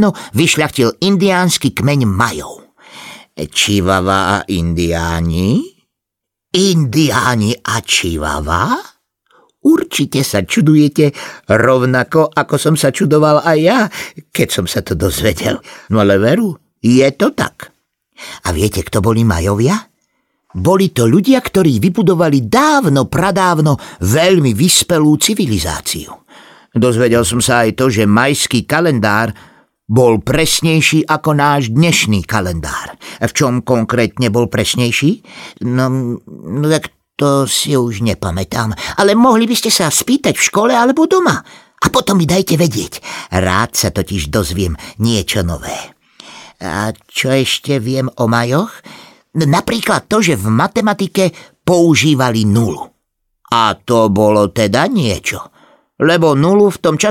no, vyšľachtil indiánsky kmeň Majov. Čivava a indiáni? Indiáni a Čivava? Určite sa čudujete rovnako, ako som sa čudoval aj ja, keď som sa to dozvedel. No ale veru, je to tak. A viete, kto boli Majovia? Boli to ľudia, ktorí vybudovali dávno, pradávno veľmi vyspelú civilizáciu. Dozvedel som sa aj to, že majský kalendár bol presnejší ako náš dnešný kalendár. V čom konkrétne bol presnejší? No, no tak to si už nepamätám, ale mohli by ste sa spýtať v škole alebo doma. A potom mi dajte vedieť. Rád sa totiž dozviem niečo nové. A čo ešte viem o majoch? Napríklad to, že v matematike používali nulu. A to bolo teda niečo. Lebo nulu v tom čase